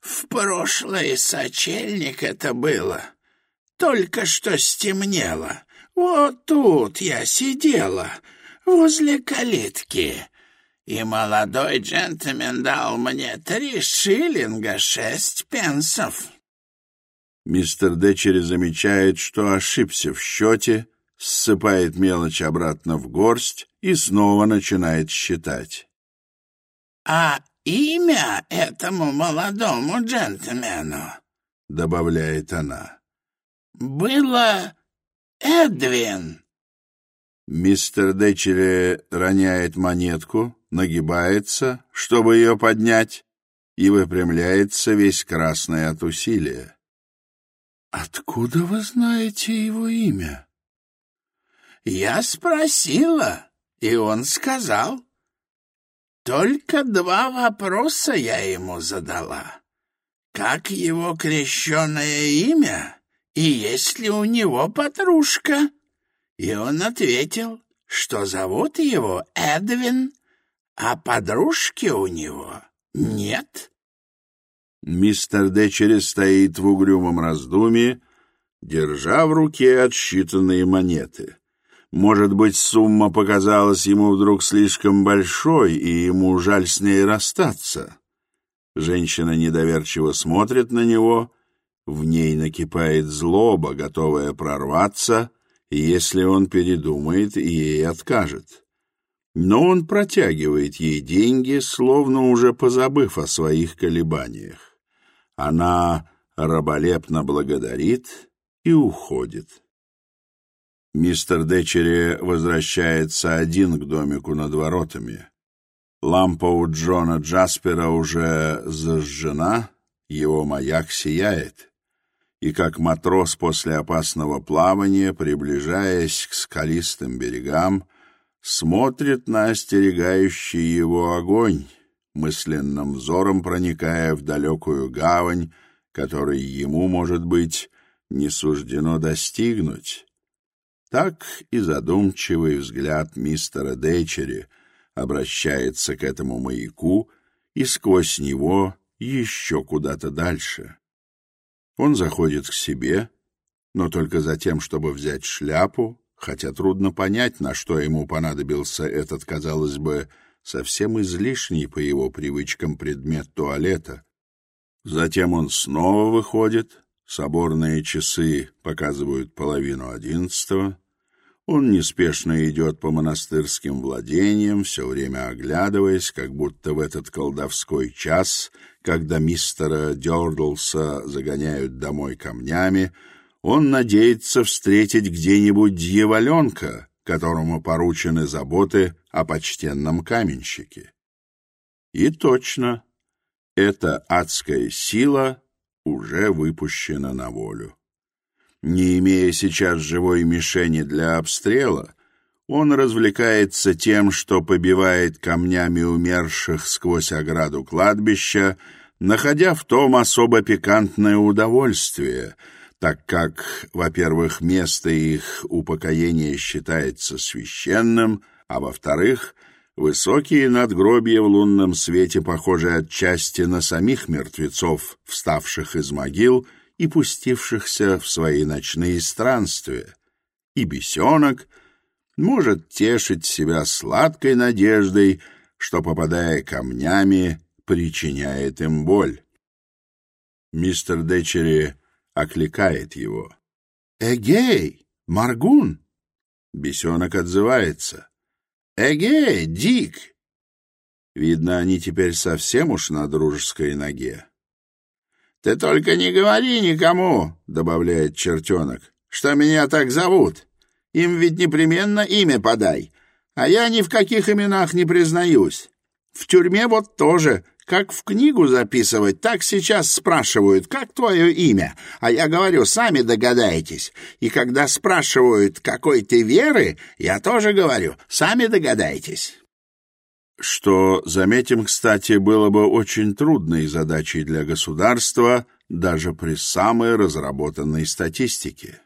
«В прошлое сочельник это было. Только что стемнело. Вот тут я сидела, возле калитки и молодой джентльмен дал мне три шиллинга шесть пенсов». Мистер Дечери замечает, что ошибся в счете, ссыпает мелочь обратно в горсть и снова начинает считать. «А имя этому молодому джентльмену?» — добавляет она. «Было Эдвин». Мистер دچرے роняет монетку, нагибается, чтобы ее поднять, и выпрямляется весь красный от усилия. Откуда вы знаете его имя Я спросила, и он сказал. Только два вопроса я ему задала. Как его крещенное имя и есть ли у него подружка? И он ответил, что зовут его Эдвин, а подружки у него нет. Мистер Дечери стоит в угрюмом раздумье, держа в руке отсчитанные монеты. Может быть, сумма показалась ему вдруг слишком большой, и ему жаль с ней расстаться. Женщина недоверчиво смотрит на него, в ней накипает злоба, готовая прорваться — если он передумает и ей откажет. Но он протягивает ей деньги, словно уже позабыв о своих колебаниях. Она раболепно благодарит и уходит. Мистер Дечери возвращается один к домику над воротами. Лампа у Джона Джаспера уже зажжена, его маяк сияет и как матрос после опасного плавания, приближаясь к скалистым берегам, смотрит на остерегающий его огонь, мысленным взором проникая в далекую гавань, которой ему, может быть, не суждено достигнуть. Так и задумчивый взгляд мистера Дейчери обращается к этому маяку и сквозь него еще куда-то дальше. Он заходит к себе, но только за тем, чтобы взять шляпу, хотя трудно понять, на что ему понадобился этот, казалось бы, совсем излишний по его привычкам предмет туалета. Затем он снова выходит, соборные часы показывают половину одиннадцатого, он неспешно идет по монастырским владениям, все время оглядываясь, как будто в этот колдовской час когда мистера Дёрдлса загоняют домой камнями, он надеется встретить где-нибудь дьяволенка, которому поручены заботы о почтенном каменщике. И точно, эта адская сила уже выпущена на волю. Не имея сейчас живой мишени для обстрела, он развлекается тем, что побивает камнями умерших сквозь ограду кладбища, находя в том особо пикантное удовольствие, так как, во-первых, место их упокоения считается священным, а во-вторых, высокие надгробья в лунном свете похожи отчасти на самих мертвецов, вставших из могил и пустившихся в свои ночные странствия. И бесенок — может тешить себя сладкой надеждой, что, попадая камнями, причиняет им боль. Мистер Дечери окликает его. «Эгей! Маргун!» Бесенок отзывается. «Эгей, Дик!» Видно, они теперь совсем уж на дружеской ноге. «Ты только не говори никому!» — добавляет чертенок. «Что меня так зовут?» Им ведь непременно имя подай. А я ни в каких именах не признаюсь. В тюрьме вот тоже. Как в книгу записывать, так сейчас спрашивают, как твое имя. А я говорю, сами догадайтесь. И когда спрашивают, какой ты веры, я тоже говорю, сами догадайтесь. Что, заметим, кстати, было бы очень трудной задачей для государства даже при самой разработанной статистике.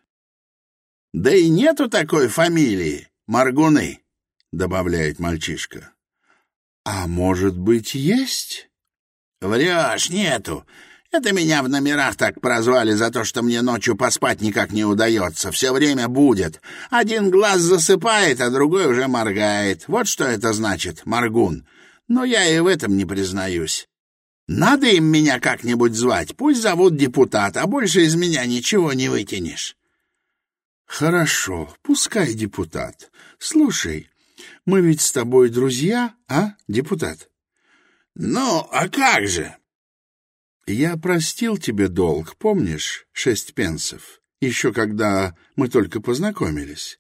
Да и нету такой фамилии, Маргуны, добавляет мальчишка. А может быть, есть? Врешь, нету. Это меня в номерах так прозвали за то, что мне ночью поспать никак не удается. Все время будет. Один глаз засыпает, а другой уже моргает. Вот что это значит, Маргун. Но я и в этом не признаюсь. Надо им меня как-нибудь звать. Пусть зовут депутат, а больше из меня ничего не вытянешь. Хорошо, пускай депутат. Слушай, мы ведь с тобой друзья, а, депутат? Ну, а как же? Я простил тебе долг, помнишь, шесть пенсов, еще когда мы только познакомились.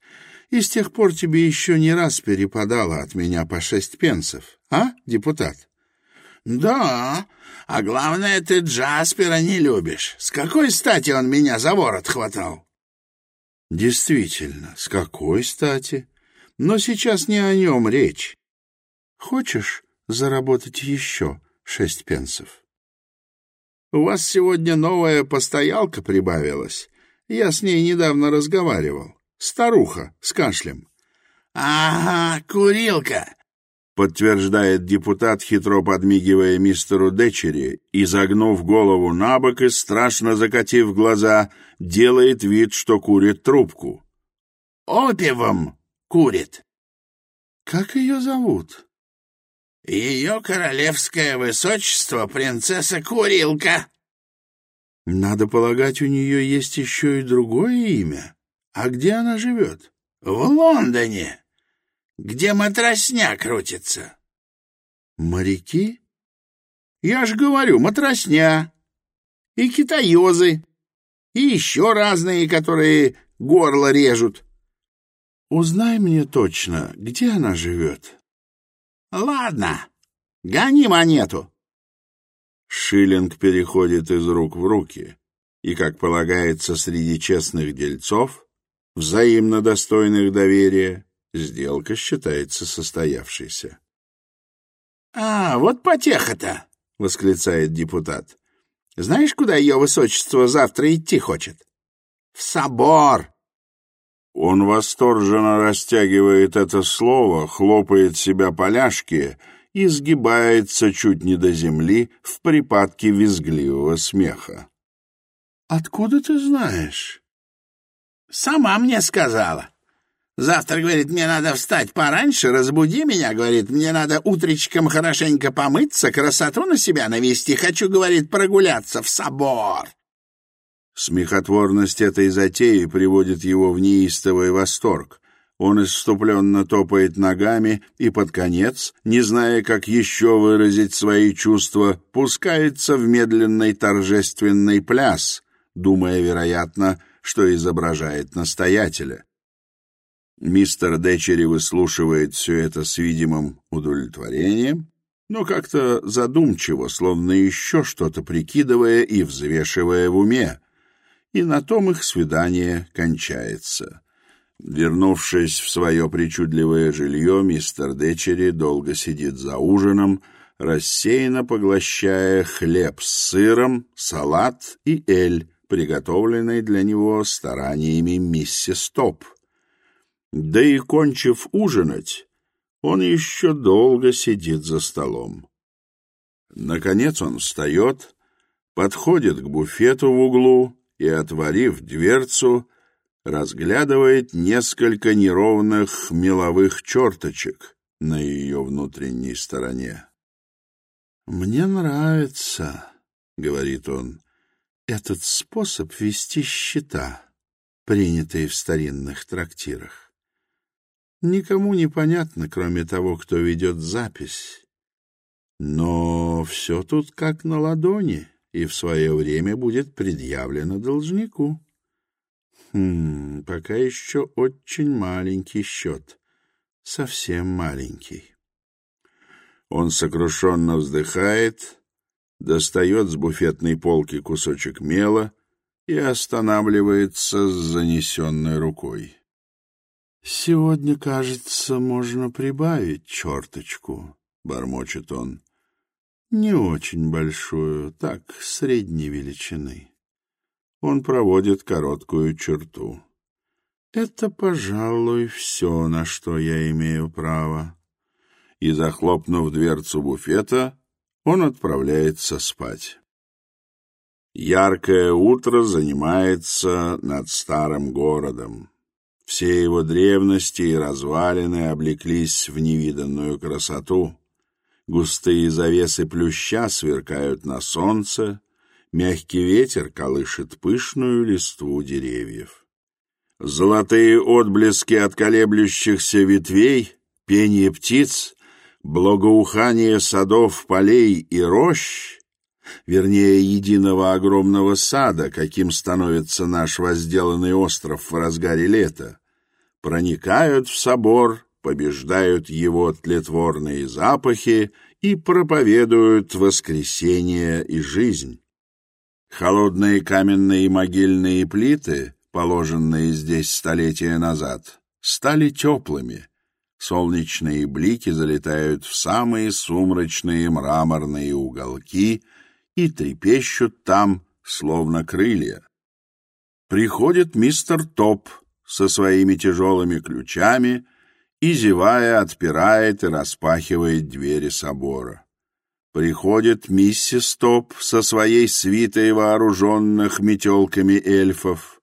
И с тех пор тебе еще не раз перепадало от меня по шесть пенсов, а, депутат? Да, а главное, ты Джаспера не любишь. С какой Действительно, с какой стати? Но сейчас не о нем речь. Хочешь заработать еще шесть пенсов? У вас сегодня новая постоялка прибавилась. Я с ней недавно разговаривал. Старуха с кашлем. — Ага, курилка! подтверждает депутат, хитро подмигивая мистеру Дечери, и, загнув голову на бок и страшно закатив глаза, делает вид, что курит трубку. «Опивом курит». «Как ее зовут?» «Ее королевское высочество, принцесса Курилка». «Надо полагать, у нее есть еще и другое имя. А где она живет?» «В Лондоне», где матросня крутится. Моряки? Я ж говорю, матросня. И китаёзы. И еще разные, которые горло режут. Узнай мне точно, где она живет. Ладно, гони монету. Шиллинг переходит из рук в руки, и, как полагается, среди честных дельцов, взаимно достойных доверия, Сделка считается состоявшейся. — А, вот потеха-то! — восклицает депутат. — Знаешь, куда ее высочество завтра идти хочет? — В собор! Он восторженно растягивает это слово, хлопает себя поляшки и сгибается чуть не до земли в припадке визгливого смеха. — Откуда ты знаешь? — Сама мне сказала. Завтра, говорит, мне надо встать пораньше, разбуди меня, говорит, мне надо утречком хорошенько помыться, красоту на себя навести, хочу, говорит, прогуляться в собор. Смехотворность этой затеи приводит его в неистовый восторг. Он исступленно топает ногами и под конец, не зная, как еще выразить свои чувства, пускается в медленный торжественный пляс, думая, вероятно, что изображает настоятеля. Мистер Дечери выслушивает все это с видимым удовлетворением, но как-то задумчиво, словно еще что-то прикидывая и взвешивая в уме. И на том их свидание кончается. Вернувшись в свое причудливое жилье, мистер Дечери долго сидит за ужином, рассеянно поглощая хлеб с сыром, салат и эль, приготовленный для него стараниями миссис Топ — да и, кончив ужинать, он еще долго сидит за столом. Наконец он встает, подходит к буфету в углу и, отворив дверцу, разглядывает несколько неровных меловых черточек на ее внутренней стороне. «Мне нравится», — говорит он, — «этот способ вести счета, принятый в старинных трактирах. Никому не понятно, кроме того, кто ведет запись. Но все тут как на ладони» и в свое время будет предъявлено должнику. Хм, пока еще очень маленький счет, совсем маленький. Он сокрушенно вздыхает, достает с буфетной полки кусочек мела «Сегодня, кажется, можно прибавить черточку», — бормочет он. «Не очень большую, так, средней величины». Он проводит короткую черту. «Это, пожалуй, все, на что я имею право». И, захлопнув дверцу буфета, он отправляется спать. Яркое утро занимается над старым городом. Все его древности и развалины облеклись в невиданную красоту. Густые завесы плюща сверкают на солнце, мягкий ветер колышет пышную листву деревьев. Золотые отблески от колеблющихся ветвей, пение птиц, благоухание садов, полей и рощ — вернее, единого огромного сада, каким становится наш возделанный остров в разгаре лета проникают в собор, побеждают его тлетворные запахи и проповедуют воскресение и жизнь. Холодные каменные могильные плиты, положенные здесь столетия назад, стали теплыми. Солнечные блики залетают в самые сумрачные мраморные уголки и трепещут там, словно крылья. Приходит мистер Топ — со своими тяжелыми ключами и, зевая, отпирает и распахивает двери собора. Приходит миссис Топ со своей свитой вооруженных метелками эльфов.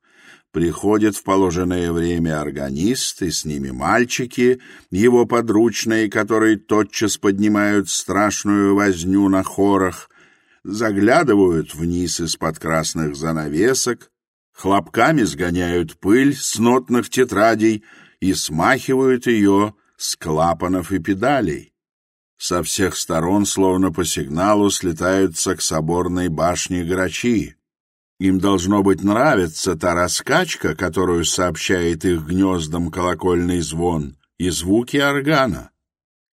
Приходит в положенное время органист, и с ними мальчики, его подручные, которые тотчас поднимают страшную возню на хорах, заглядывают вниз из-под красных занавесок, хлопками сгоняют пыль с нотных тетрадей и смахивают ее с клапанов и педалей. Со всех сторон, словно по сигналу, слетаются к соборной башне грачи. Им должно быть нравится та раскачка, которую сообщает их гнездам колокольный звон и звуки органа.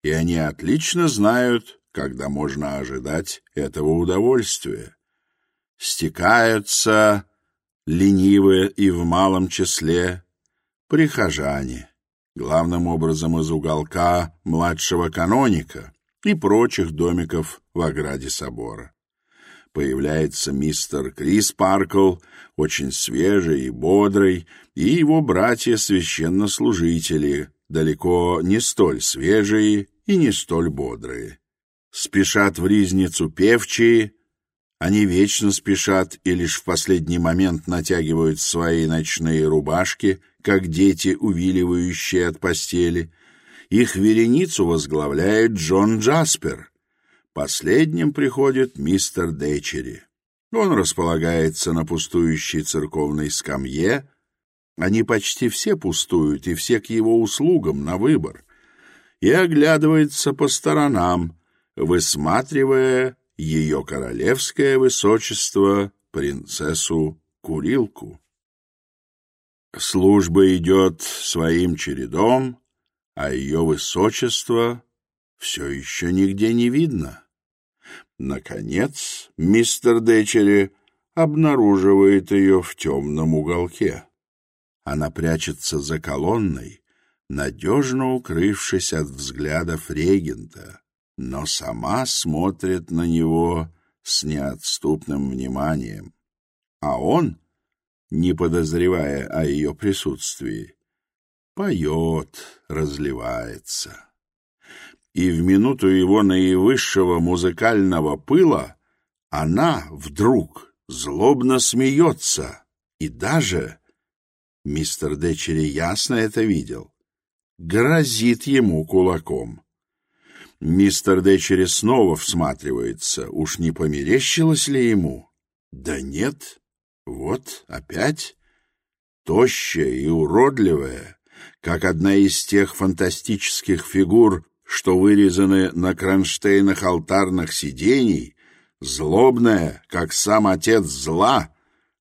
И они отлично знают, когда можно ожидать этого удовольствия. Стекаются ленивые и в малом числе прихожане, главным образом из уголка младшего каноника и прочих домиков в ограде собора. Появляется мистер Крис Паркл, очень свежий и бодрый, и его братья-священнослужители, далеко не столь свежие и не столь бодрые. Спешат в ризницу певчие, они вечно спешат и лишь в последний момент натягивают свои ночные рубашки, как дети, увиливающие от постели. Их вереницу возглавляет Джон Джаспер. Последним приходит мистер Дечери. Он располагается на пустующей церковной скамье. Они почти все пустуют, и все к его услугам на выбор. И оглядывается по сторонам, высматривая ее королевское высочество принцессу Курилку. Служба идет своим чередом, а ее высочество все еще нигде не видно. Наконец, мистер Дечери обнаруживает ее в темном уголке. Она прячется за колонной, надежно укрывшись от взглядов регента, но сама смотрит на него с неотступным вниманием. А он, не подозревая о ее присутствии, поет, разливается. И в минуту его наивысшего музыкального пыла она вдруг злобно смеется и даже, мистер Дечери ясно это видел, грозит ему кулаком. Мистер Дечери снова всматривается. Уж не померещилось ли ему? Да нет. Вот, опять. Тощая и уродливая, как одна из тех фантастических фигур, что вырезаны на кронштейнах алтарных сидений, злобная, как сам отец зла,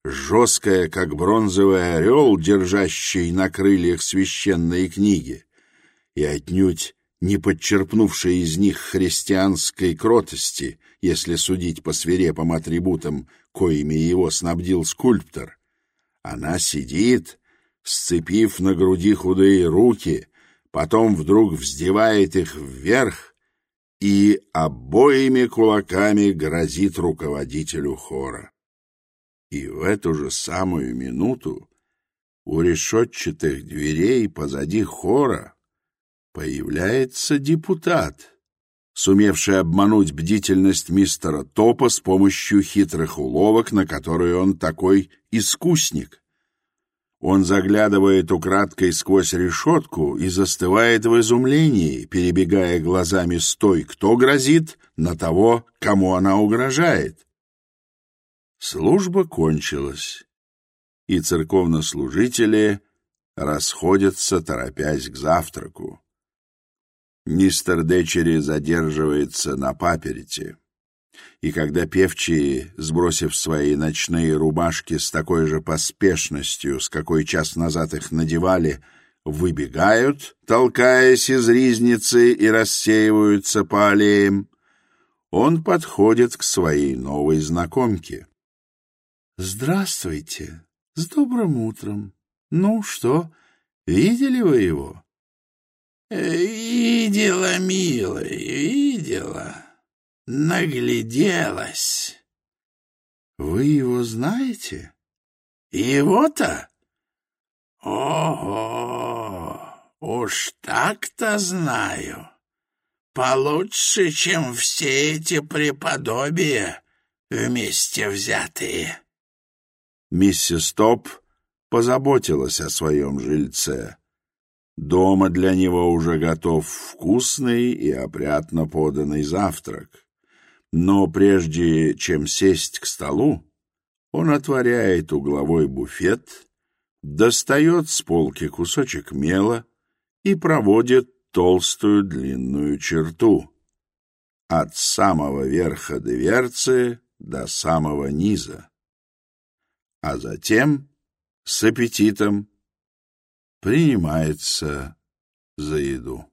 жесткая, как бронзовый орел, держащий на крыльях священные книги, и отнюдь не подчерпнувшая из них христианской кротости, если судить по свирепым атрибутам, коими его снабдил скульптор. Она сидит, сцепив на груди худые руки, потом вдруг вздевает их вверх и обоими кулаками грозит руководителю хора. И в эту же самую минуту у решетчатых дверей позади хора появляется депутат, сумевший обмануть бдительность мистера Топа с помощью хитрых уловок, на которые он такой искусник. Он заглядывает украдкой сквозь решетку и застывает в изумлении, перебегая глазами с той, кто грозит, на того, кому она угрожает. Служба кончилась, и церковнослужители расходятся, торопясь к завтраку мистер Дечери задерживается на паперите, И когда певчие, сбросив свои ночные рубашки с такой же поспешностью, с какой час назад их надевали, выбегают, толкаясь из ризницы и рассеиваются по аллеям, он подходит к своей новой знакомке. «Здравствуйте! С добрым утром! Ну что, видели вы его?» «Видела, милая, видела. Нагляделась». «Вы его знаете?» «Его-то? Ого! Уж так-то знаю. Получше, чем все эти преподобия вместе взятые». Миссис Топ позаботилась о своем жильце. Дома для него уже готов вкусный и опрятно поданный завтрак. Но прежде чем сесть к столу, он отворяет угловой буфет, достает с полки кусочек мела и проводит толстую длинную черту от самого верха дверцы до самого низа. А затем с аппетитом принимается за еду.